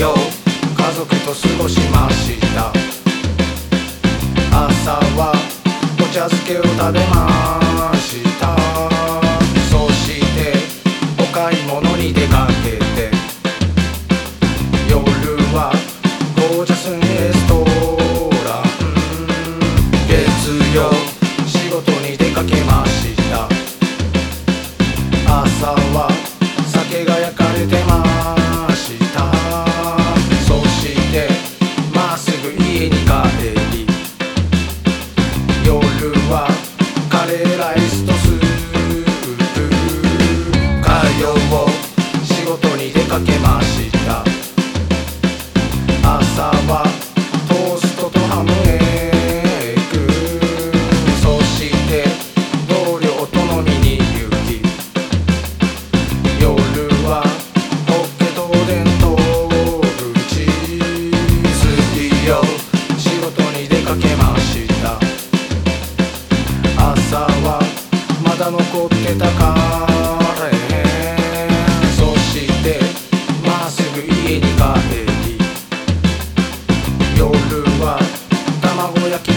家族と過ごしました。朝はお茶漬けを食べました。そしてお買い物に出かけて。夜はゴージャスにレストラン。月曜仕事に出かけました。かけました。朝はトーストとハムエッグそして同僚と飲みに行き夜はポッケとおでんとおチ好きよ仕事に出かけました。朝はまだ残ってたか。aquí